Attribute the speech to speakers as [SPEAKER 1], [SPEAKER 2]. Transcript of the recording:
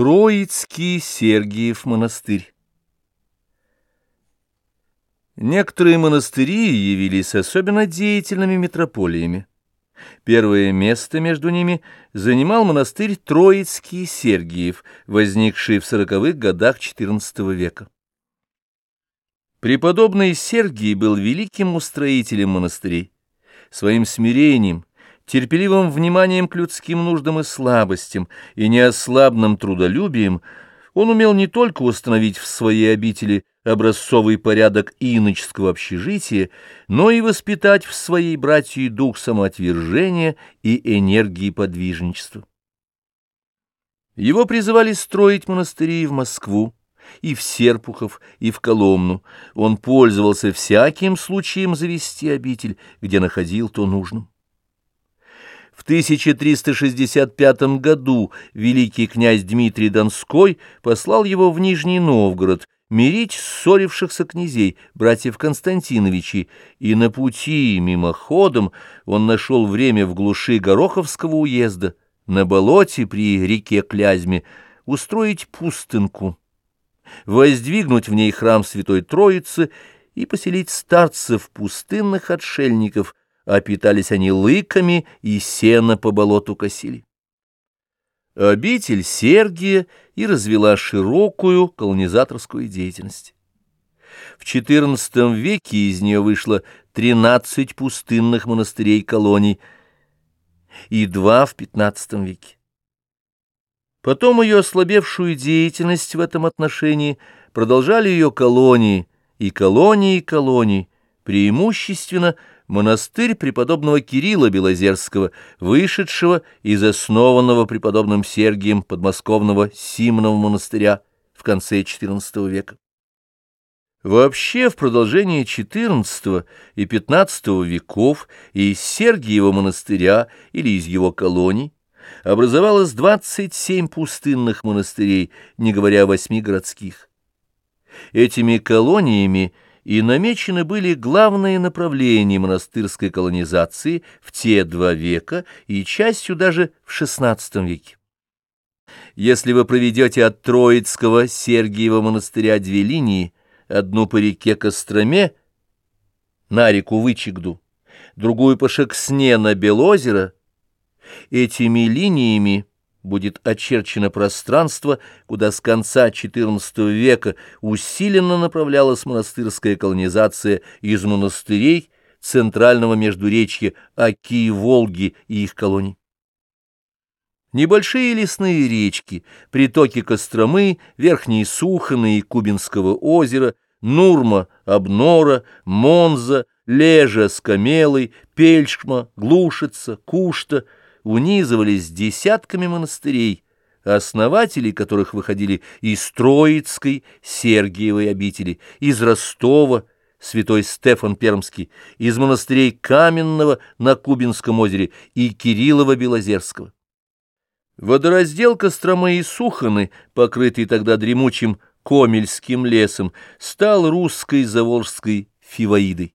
[SPEAKER 1] Троицкий Сергиев монастырь Некоторые монастыри явились особенно деятельными метрополиями. Первое место между ними занимал монастырь Троицкий Сергиев, возникший в сороковых годах XIV века. Преподобный Сергий был великим устроителем монастырей. Своим смирением, терпеливым вниманием к людским нуждам и слабостям и неослабным трудолюбием он умел не только установить в своей обители образцовый порядок иноческого общежития, но и воспитать в своей братьи дух самоотвержения и энергии подвижничества. Его призывали строить монастыри в Москву, и в Серпухов, и в Коломну. Он пользовался всяким случаем завести обитель, где находил то нужным. В 1365 году великий князь Дмитрий Донской послал его в Нижний Новгород мирить ссорившихся князей, братьев Константиновичей, и на пути мимоходом он нашел время в глуши Гороховского уезда, на болоте при реке Клязьме, устроить пустынку, воздвигнуть в ней храм Святой Троицы и поселить старцев пустынных отшельников, а питались они лыками и сено по болоту косили. Обитель Сергия и развела широкую колонизаторскую деятельность. В XIV веке из нее вышло 13 пустынных монастырей-колоний и два в XV веке. Потом ее ослабевшую деятельность в этом отношении продолжали ее колонии и колонии колоний, преимущественно монастырь преподобного Кирилла Белозерского, вышедшего из основанного преподобным Сергием подмосковного Симонова монастыря в конце XIV века. Вообще в продолжении XIV и XV веков из Сергиева монастыря или из его колоний образовалось 27 пустынных монастырей, не говоря о восьми городских. Этими колониями – и намечены были главные направления монастырской колонизации в те два века и частью даже в XVI веке. Если вы проведете от Троицкого Сергиева монастыря две линии, одну по реке Костроме на реку Вычегду, другую по Шексне на Белозеро, этими линиями будет очерчено пространство, куда с конца XIV века усиленно направлялась монастырская колонизация из монастырей центрального междуречья Оки и Волги и их колоний. Небольшие лесные речки, притоки Костромы, Верхние Суханы и Кубинского озера, Нурма, Обнора, Монза, Лежа, Скамелый, Пельшма, Глушица, Кушта — унизывались десятками монастырей, основатели которых выходили из Троицкой, Сергиевой обители, из Ростова, святой Стефан Пермский, из монастырей Каменного на Кубинском озере и Кириллова-Белозерского. Водораздел Костромы и Суханы, покрытый тогда дремучим Комельским лесом, стал русской заволжской фиваидой.